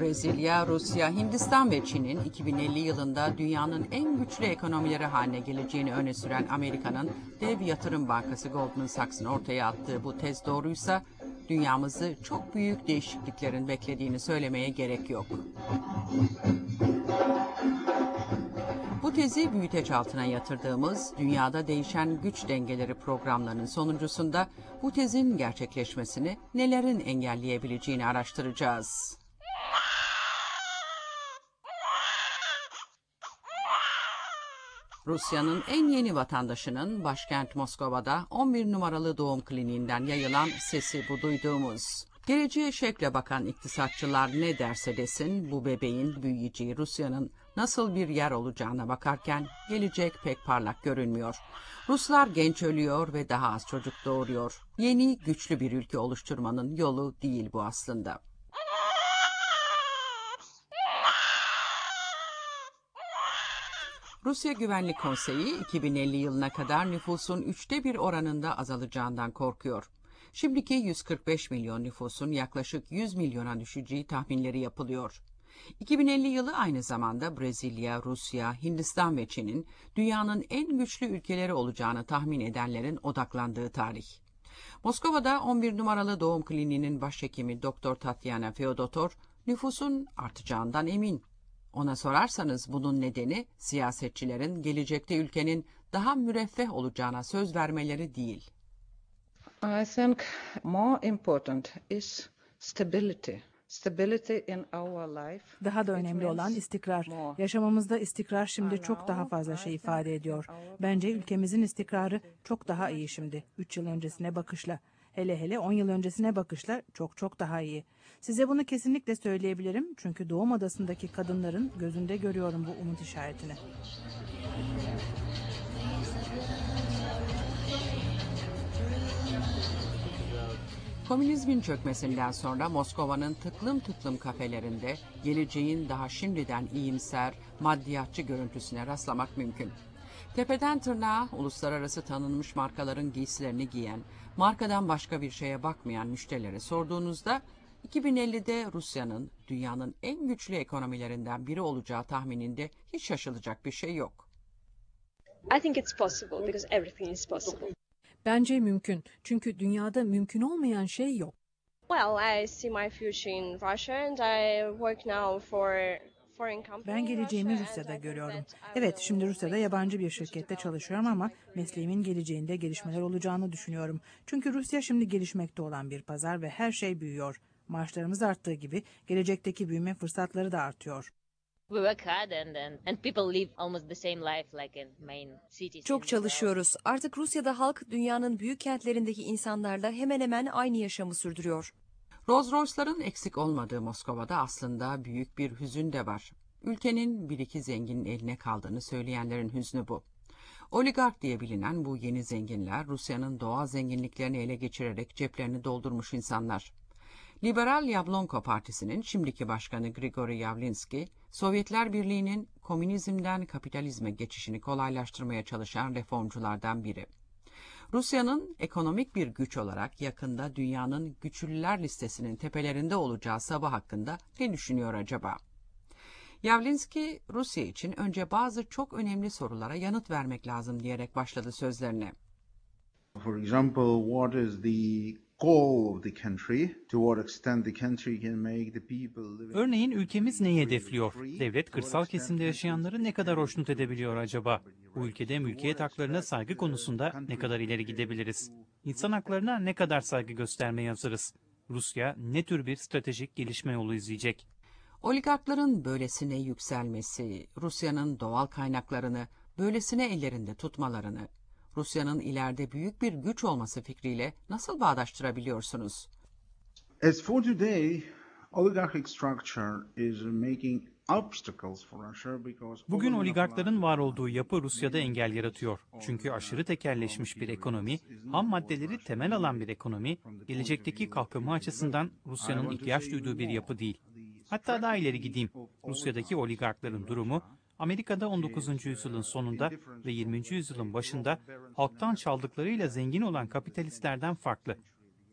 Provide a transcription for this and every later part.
Brezilya, Rusya, Hindistan ve Çin'in 2050 yılında dünyanın en güçlü ekonomileri haline geleceğini öne süren Amerika'nın dev yatırım bankası Goldman Sachs'ın ortaya attığı bu tez doğruysa dünyamızı çok büyük değişikliklerin beklediğini söylemeye gerek yok. Tezi büyüteç altına yatırdığımız Dünyada Değişen Güç Dengeleri programlarının sonuncusunda bu tezin gerçekleşmesini nelerin engelleyebileceğini araştıracağız. Rusya'nın en yeni vatandaşının başkent Moskova'da 11 numaralı doğum kliniğinden yayılan sesi bu duyduğumuz. Geleceğe şekle bakan iktisatçılar ne derse desin bu bebeğin büyüyeceği Rusya'nın nasıl bir yer olacağına bakarken gelecek pek parlak görünmüyor. Ruslar genç ölüyor ve daha az çocuk doğuruyor. Yeni güçlü bir ülke oluşturmanın yolu değil bu aslında. Rusya Güvenlik Konseyi 2050 yılına kadar nüfusun üçte bir oranında azalacağından korkuyor. Şimdiki 145 milyon nüfusun yaklaşık 100 milyona düşeceği tahminleri yapılıyor. 2050 yılı aynı zamanda Brezilya, Rusya, Hindistan ve Çin'in dünyanın en güçlü ülkeleri olacağını tahmin edenlerin odaklandığı tarih. Moskova'da 11 numaralı doğum kliniğinin başhekimi Dr. Tatyana Feodotor nüfusun artacağından emin. Ona sorarsanız bunun nedeni siyasetçilerin gelecekte ülkenin daha müreffeh olacağına söz vermeleri değil. I think more important is stability. Stability in our life. Daha da önemli olan istikrar. Yaşamamızda istikrar şimdi çok daha fazla şey ifade ediyor. Bence ülkemizin istikrarı çok daha iyi şimdi. 3 yıl öncesine bakışla. Hele hele 10 yıl öncesine bakışla çok çok daha iyi. Size bunu kesinlikle söyleyebilirim çünkü doğum adasındaki kadınların gözünde görüyorum bu umut işaretini. Komünizmin çökmesinden sonra Moskova'nın tıklım tıklım kafelerinde geleceğin daha şimdiden iyimser, maddiyatçı görüntüsüne rastlamak mümkün. Tepeden tırnağa uluslararası tanınmış markaların giysilerini giyen, markadan başka bir şeye bakmayan müşterilere sorduğunuzda 2050'de Rusya'nın dünyanın en güçlü ekonomilerinden biri olacağı tahmininde hiç şaşılacak bir şey yok. I think it's possible because everything is possible. Bence mümkün. Çünkü dünyada mümkün olmayan şey yok. Well, I see my future in Russia and I work now for Ben geleceğimi Rusya'da görüyorum. Evet, şimdi Rusya'da yabancı bir şirkette çalışıyorum ama mesleğimin geleceğinde gelişmeler olacağını düşünüyorum. Çünkü Rusya şimdi gelişmekte olan bir pazar ve her şey büyüyor. Maaşlarımız arttığı gibi gelecekteki büyüme fırsatları da artıyor. We work hard and, and, and people live almost the same life like in main cities. Çok çalışıyoruz. Artık Rusya'da halk dünyanın büyük kentlerindeki insanlarla hemen hemen aynı yaşamı sürdürüyor. Rolls Royce'ların eksik olmadığı Moskova'da aslında büyük bir hüzün de var. Ülkenin bir iki zenginin eline kaldığını söyleyenlerin hüznü bu. Oligark diye bilinen bu yeni zenginler Rusya'nın doğal zenginliklerini ele geçirerek ceplerini doldurmuş insanlar. Liberal Yablonko Partisi'nin şimdiki başkanı Grigori Yavlinski, Sovyetler Birliği'nin komünizmden kapitalizme geçişini kolaylaştırmaya çalışan reformculardan biri. Rusya'nın ekonomik bir güç olarak yakında dünyanın güçlüler listesinin tepelerinde olacağı sabah hakkında ne düşünüyor acaba? Yavlinski, Rusya için önce bazı çok önemli sorulara yanıt vermek lazım diyerek başladı sözlerine. For example, what is the goal of the country? To what extent the country can make the people living Örneğin ülkemiz neyi hedefliyor? Devlet kırsal kesimde yaşayanları ne kadar hoşnut edebiliyor acaba? Bu ülkede mülkiyet haklarına saygı konusunda ne kadar ileri gidebiliriz? İnsan haklarına ne kadar saygı göstermeye hazırız? Rusya ne tür bir stratejik gelişme yolu izleyecek? Oligarkların böylesine yükselmesi, Rusya'nın doğal kaynaklarını böylesine ellerinde tutmalarını, Rusya'nın ileride büyük bir güç olması fikriyle nasıl bağdaştırabiliyorsunuz? As for today, oligarchic structure is making obstacles for Russia because Bugün oligarkların var olduğu yapı Rusya'da engel yaratıyor. Çünkü aşırı tekerleşmiş bir ekonomi, ham maddeleri temel alan bir ekonomi, gelecekteki kalkınma açısından Rusya'nın ihtiyaç duyduğu bir yapı değil. Hatta daha ileri gideyim. Rusya'daki oligarkların durumu, Amerika'da 19. yüzyılın sonunda ve 20. yüzyılın başında halktan çaldıklarıyla zengin olan kapitalistlerden farklı.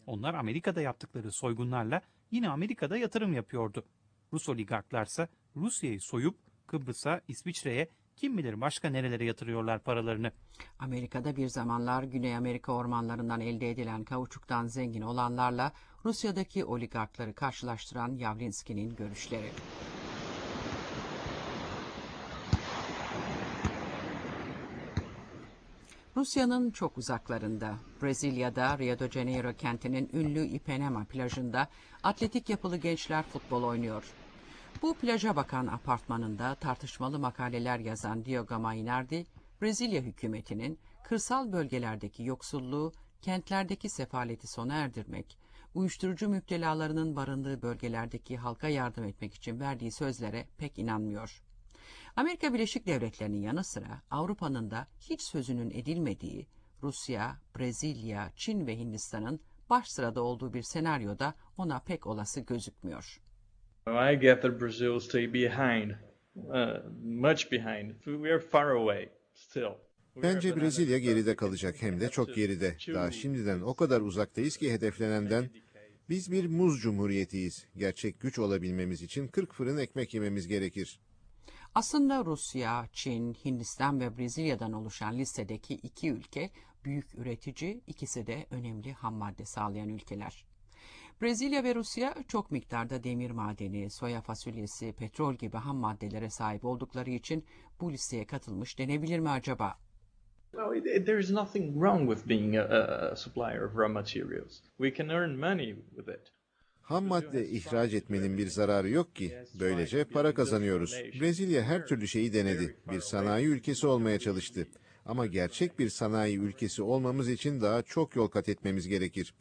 Onlar Amerika'da yaptıkları soygunlarla yine Amerika'da yatırım yapıyordu. Rus oligarklarsa Rusya'yı soyup Kıbrıs'a, İsviçre'ye kim bilir başka nerelere yatırıyorlar paralarını. Amerika'da bir zamanlar Güney Amerika ormanlarından elde edilen kauçuktan zengin olanlarla Rusya'daki oligarkları karşılaştıran Yavlinski'nin görüşleri. Rusya'nın çok uzaklarında, Brezilya'da Rio de Janeiro kentinin ünlü Ipanema plajında atletik yapılı gençler futbol oynuyor. Bu plaja bakan apartmanında tartışmalı makaleler yazan Diogo Mainardi, Brezilya hükümetinin kırsal bölgelerdeki yoksulluğu, kentlerdeki sefaleti sona erdirmek, uyuşturucu müptelalarının barındığı bölgelerdeki halka yardım etmek için verdiği sözlere pek inanmıyor. Amerika Birleşik Devletleri'nin yanı sıra Avrupa'nın da hiç sözünün edilmediği Rusya, Brezilya, Çin ve Hindistan'ın baş sırada olduğu bir senaryoda ona pek olası gözükmüyor. I gather Brazil stay behind, uh, much behind. We are far away still. Bence Brezilya geride kalacak hem de çok geride. Daha şimdiden o kadar uzaktayız ki hedeflenenden biz bir muz cumhuriyetiyiz. Gerçek güç olabilmemiz için 40 fırın ekmek yememiz gerekir. Aslında Rusya, Çin, Hindistan ve Brezilya'dan oluşan listedeki iki ülke büyük üretici, ikisi de önemli ham madde sağlayan ülkeler. Brezilya ve Rusya çok miktarda demir madeni, soya fasulyesi, petrol gibi ham maddelere sahip oldukları için bu listeye katılmış denebilir mi acaba? Well, there is nothing wrong with being a, a supplier of raw materials. We can earn money with it. Ham madde ihraç etmenin bir zararı yok ki. Böylece para kazanıyoruz. Brezilya her türlü şeyi denedi. Bir sanayi ülkesi olmaya çalıştı. Ama gerçek bir sanayi ülkesi olmamız için daha çok yol kat etmemiz gerekir.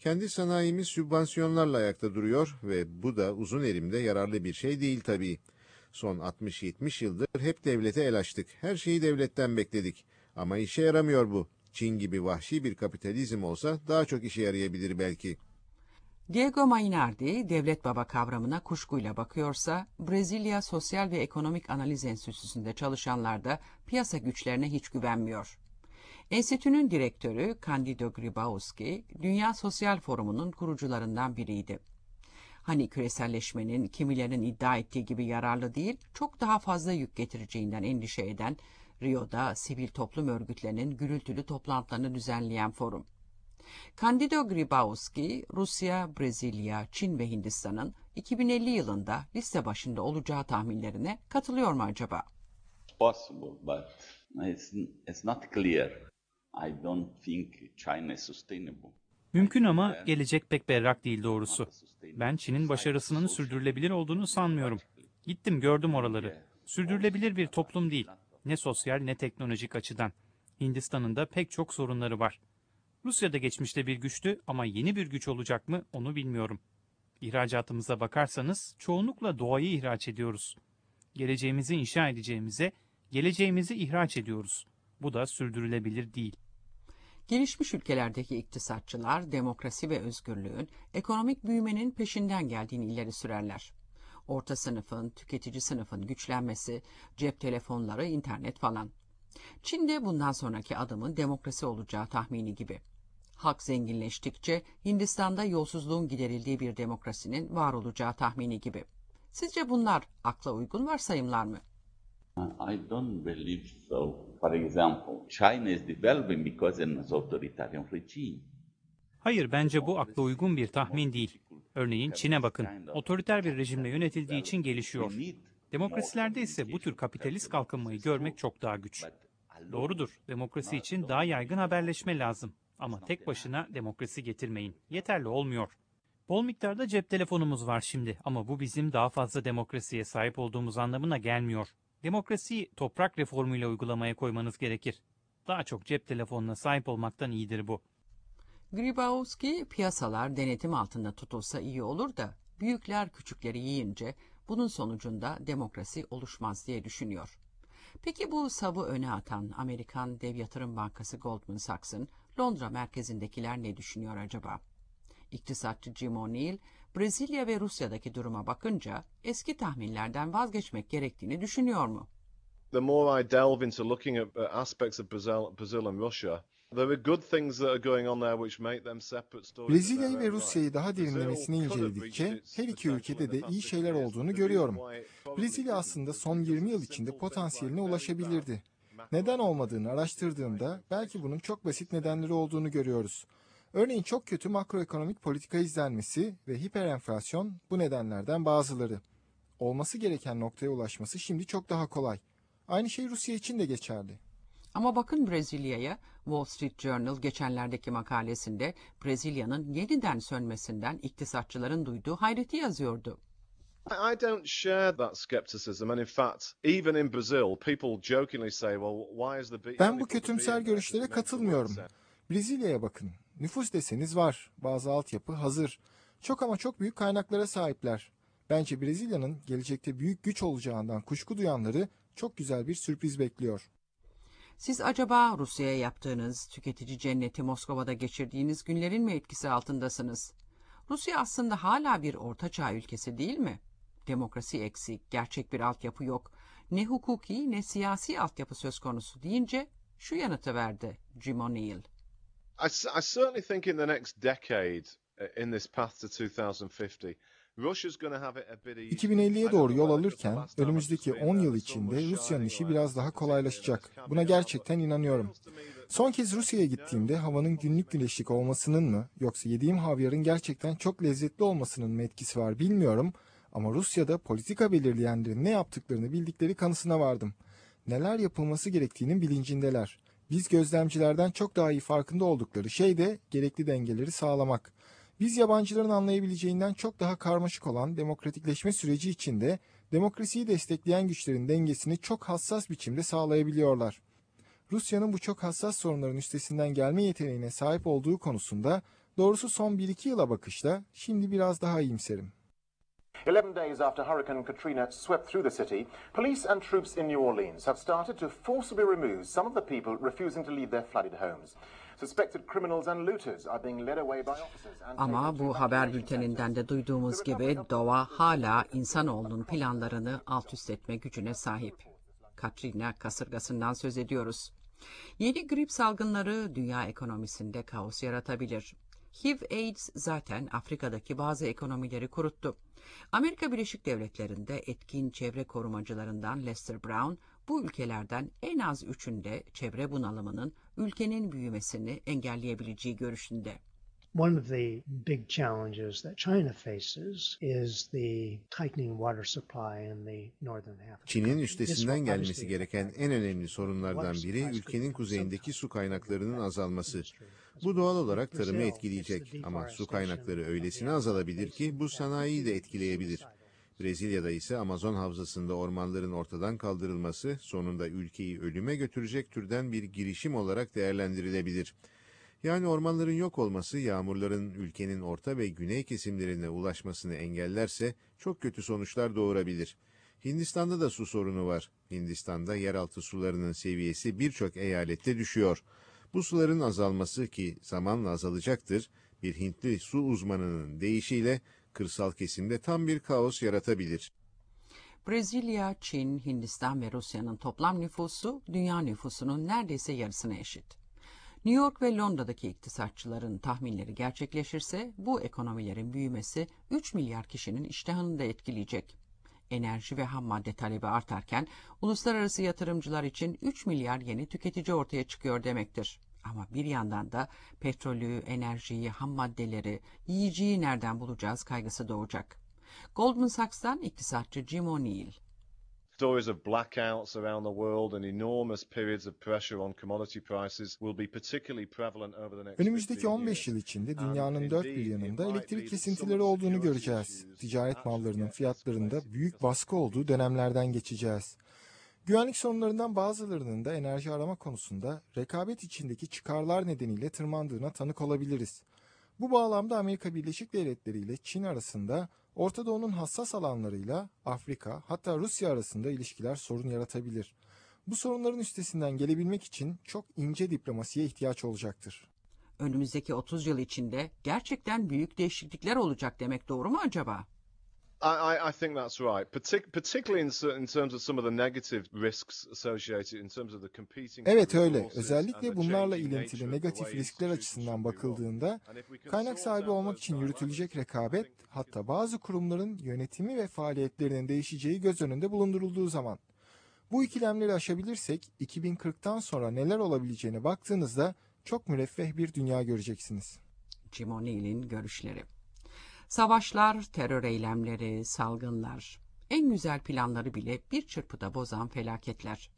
Kendi sanayimiz sübvansiyonlarla ayakta duruyor ve bu da uzun erimde yararlı bir şey değil tabii. Son 60-70 yıldır hep devlete el açtık. Her şeyi devletten bekledik. Ama işe yaramıyor bu. Çin gibi vahşi bir kapitalizm olsa daha çok işe yarayabilir belki. Diego Mainardi, devlet baba kavramına kuşkuyla bakıyorsa, Brezilya Sosyal ve Ekonomik Analiz Enstitüsü'nde çalışanlar da piyasa güçlerine hiç güvenmiyor. Enstitünün direktörü Candido Gribauski, Dünya Sosyal Forumu'nun kurucularından biriydi. Hani küreselleşmenin kimilerin iddia ettiği gibi yararlı değil, çok daha fazla yük getireceğinden endişe eden, Rio'da sivil toplum örgütlerinin gürültülü toplantılarını düzenleyen forum. Candido Gribauski, Rusya, Brezilya, Çin ve Hindistan'ın 2050 yılında liste başında olacağı tahminlerine katılıyor mu acaba? Possible, but it's, it's not clear. I don't think China is sustainable. Mümkün ama gelecek pek berrak değil doğrusu. Ben Çin'in başarısının sürdürülebilir olduğunu sanmıyorum. Gittim gördüm oraları. Sürdürülebilir bir toplum değil. Ne sosyal ne teknolojik açıdan. Hindistan'ın da pek çok sorunları var. Rusya'da geçmişte bir güçtü ama yeni bir güç olacak mı onu bilmiyorum. İhracatımıza bakarsanız çoğunlukla doğayı ihraç ediyoruz. Geleceğimizi inşa edeceğimize geleceğimizi ihraç ediyoruz. Bu da sürdürülebilir değil. Gelişmiş ülkelerdeki iktisatçılar demokrasi ve özgürlüğün ekonomik büyümenin peşinden geldiğini ileri sürerler. Orta sınıfın, tüketici sınıfın güçlenmesi, cep telefonları, internet falan. Çin'de bundan sonraki adımın demokrasi olacağı tahmini gibi. Halk zenginleştikçe Hindistan'da yolsuzluğun giderildiği bir demokrasinin var olacağı tahmini gibi. Sizce bunlar akla uygun varsayımlar mı? I don't believe so. For example, China is developing because of an authoritarian regime. Hayır, bence bu akla uygun bir tahmin değil. Örneğin Çin'e bakın. Otoriter bir rejimle yönetildiği için gelişiyor. Demokrasilerde ise bu tür kapitalist kalkınmayı görmek çok daha güç. Doğrudur, demokrasi için daha yaygın haberleşme lazım. Ama tek başına demokrasi getirmeyin. Yeterli olmuyor. Bol miktarda cep telefonumuz var şimdi ama bu bizim daha fazla demokrasiye sahip olduğumuz anlamına gelmiyor. Demokrasiyi toprak reformuyla uygulamaya koymanız gerekir. Daha çok cep telefonuna sahip olmaktan iyidir bu. Gribauski piyasalar denetim altında tutulsa iyi olur da büyükler küçükleri yiyince bunun sonucunda demokrasi oluşmaz diye düşünüyor. Peki bu savı öne atan Amerikan dev yatırım bankası Goldman Sachs'ın Londra merkezindekiler ne düşünüyor acaba? İktisatçı Jim O'Neill, Brezilya ve Rusya'daki duruma bakınca eski tahminlerden vazgeçmek gerektiğini düşünüyor mu? The more I delve into looking at uh, aspects of Brazil, Brazil and Russia. Brezilya'yı ve Rusya'yı daha derinlemesine inceledikçe her iki ülkede de iyi şeyler olduğunu görüyorum. Brezilya aslında son 20 yıl içinde potansiyeline ulaşabilirdi. Neden olmadığını araştırdığımda belki bunun çok basit nedenleri olduğunu görüyoruz. Örneğin çok kötü makroekonomik politika izlenmesi ve hiperenflasyon bu nedenlerden bazıları. Olması gereken noktaya ulaşması şimdi çok daha kolay. Aynı şey Rusya için de geçerli. Ama bakın Brezilya'ya Wall Street Journal geçenlerdeki makalesinde Brezilya'nın yeniden sönmesinden iktisatçıların duyduğu hayreti yazıyordu. I don't share that skepticism, and in fact, even in Brazil, people jokingly say, "Well, why is the Ben bu kötümser görüşlere katılmıyorum. Brezilya'ya bakın. Nüfus deseniz var. Bazı altyapı hazır. Çok ama çok büyük kaynaklara sahipler. Bence Brezilya'nın gelecekte büyük güç olacağından kuşku duyanları çok güzel bir sürpriz bekliyor. Siz acaba Rusya'ya yaptığınız tüketici cenneti Moskova'da geçirdiğiniz günlerin mi etkisi altındasınız? Rusya aslında hala bir ortaçağ ülkesi değil mi? Demokrasi eksik, gerçek bir altyapı yok. Ne hukuki ne siyasi altyapı söz konusu deyince şu yanıtı verdi Jim O'Neill. I, I certainly think in the next decade, uh, in this path to 2050, 2050'ye doğru yol alırken önümüzdeki 10 yıl içinde Rusya'nın işi biraz daha kolaylaşacak. Buna gerçekten inanıyorum. Son kez Rusya'ya gittiğimde havanın günlük güneşlik olmasının mı yoksa yediğim havyarın gerçekten çok lezzetli olmasının mı etkisi var bilmiyorum ama Rusya'da politika belirleyenlerin ne yaptıklarını bildikleri kanısına vardım. Neler yapılması gerektiğinin bilincindeler. Biz gözlemcilerden çok daha iyi farkında oldukları şey de gerekli dengeleri sağlamak. Biz yabancıların anlayabileceğinden çok daha karmaşık olan demokratikleşme süreci içinde demokrasiyi destekleyen güçlerin dengesini çok hassas biçimde sağlayabiliyorlar. Rusya'nın bu çok hassas sorunların üstesinden gelme yeteneğine sahip olduğu konusunda doğrusu son 1-2 yıla bakışta şimdi biraz daha iyimserim. 11 days after Hurricane Katrina swept through the city, police and troops in New Orleans have started to forcibly remove some of the people refusing to leave their flooded homes. Ama bu haber bülteninden de duyduğumuz gibi doğa hala insanoğlunun planlarını alt üst etme gücüne sahip. Katrina kasırgasından söz ediyoruz. Yeni grip salgınları dünya ekonomisinde kaos yaratabilir. HIV-AIDS zaten Afrika'daki bazı ekonomileri kuruttu. Amerika Birleşik Devletleri'nde etkin çevre korumacılarından Lester Brown, bu ülkelerden en az üçünde çevre bunalımının ülkenin büyümesini engelleyebileceği görüşünde. One of the big challenges that China faces is the tightening water supply in the northern half. Çin'in üstesinden gelmesi gereken en önemli sorunlardan biri ülkenin kuzeyindeki su kaynaklarının azalması. Bu doğal olarak tarımı etkileyecek ama su kaynakları öylesine azalabilir ki bu sanayiyi de etkileyebilir. Brezilya'da ise Amazon havzasında ormanların ortadan kaldırılması sonunda ülkeyi ölüme götürecek türden bir girişim olarak değerlendirilebilir. Yani ormanların yok olması yağmurların ülkenin orta ve güney kesimlerine ulaşmasını engellerse çok kötü sonuçlar doğurabilir. Hindistan'da da su sorunu var. Hindistan'da yeraltı sularının seviyesi birçok eyalette düşüyor. Bu suların azalması ki zamanla azalacaktır, bir Hintli su uzmanının deyişiyle kırsal kesimde tam bir kaos yaratabilir. Brezilya, Çin, Hindistan ve Rusya'nın toplam nüfusu dünya nüfusunun neredeyse yarısına eşit. New York ve Londra'daki iktisatçıların tahminleri gerçekleşirse bu ekonomilerin büyümesi 3 milyar kişinin iştahını da etkileyecek. Enerji ve ham madde talebi artarken uluslararası yatırımcılar için 3 milyar yeni tüketici ortaya çıkıyor demektir. Ama bir yandan da petrolü, enerjiyi, ham maddeleri, yiyeceği nereden bulacağız kaygısı doğacak. Goldman Sachs'tan iktisatçı Jim O'Neill. Stories of blackouts around the world and enormous periods of pressure on commodity prices will be particularly prevalent over the next Önümüzdeki 15 yıl içinde dünyanın dört bir yanında elektrik kesintileri olduğunu göreceğiz. Ticaret mallarının fiyatlarında büyük baskı olduğu dönemlerden geçeceğiz. Güvenlik sorunlarından bazılarının da enerji arama konusunda rekabet içindeki çıkarlar nedeniyle tırmandığına tanık olabiliriz. Bu bağlamda Amerika Birleşik Devletleri ile Çin arasında Orta Doğu'nun hassas alanlarıyla Afrika hatta Rusya arasında ilişkiler sorun yaratabilir. Bu sorunların üstesinden gelebilmek için çok ince diplomasiye ihtiyaç olacaktır. Önümüzdeki 30 yıl içinde gerçekten büyük değişiklikler olacak demek doğru mu acaba? I, I, I think that's right, Partic- particularly in, in terms of some of the negative risks associated in terms of the competing. Evet öyle. Özellikle the bunlarla ilintili negatif riskler açısından bakıldığında kaynak sahibi olmak için yürütülecek rekabet, hatta bazı kurumların yönetimi ve faaliyetlerinin değişeceği göz önünde bulundurulduğu zaman bu ikilemleri aşabilirsek 2040'tan sonra neler olabileceğine baktığınızda çok müreffeh bir dünya göreceksiniz. Jim O'Neill'in görüşleri. Savaşlar, terör eylemleri, salgınlar, en güzel planları bile bir çırpıda bozan felaketler.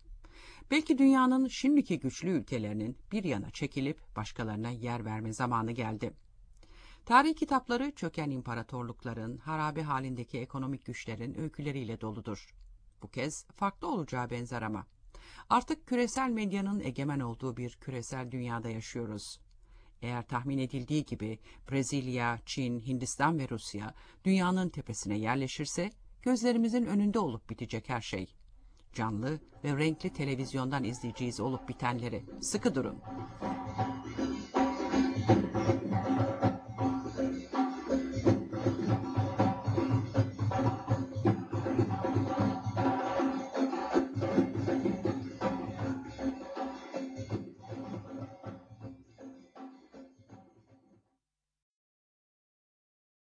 Belki dünyanın şimdiki güçlü ülkelerinin bir yana çekilip başkalarına yer verme zamanı geldi. Tarih kitapları çöken imparatorlukların, harabe halindeki ekonomik güçlerin öyküleriyle doludur. Bu kez farklı olacağı benzer ama. Artık küresel medyanın egemen olduğu bir küresel dünyada yaşıyoruz. Eğer tahmin edildiği gibi Brezilya, Çin, Hindistan ve Rusya dünyanın tepesine yerleşirse gözlerimizin önünde olup bitecek her şey. Canlı ve renkli televizyondan izleyeceğiz olup bitenleri. Sıkı durun.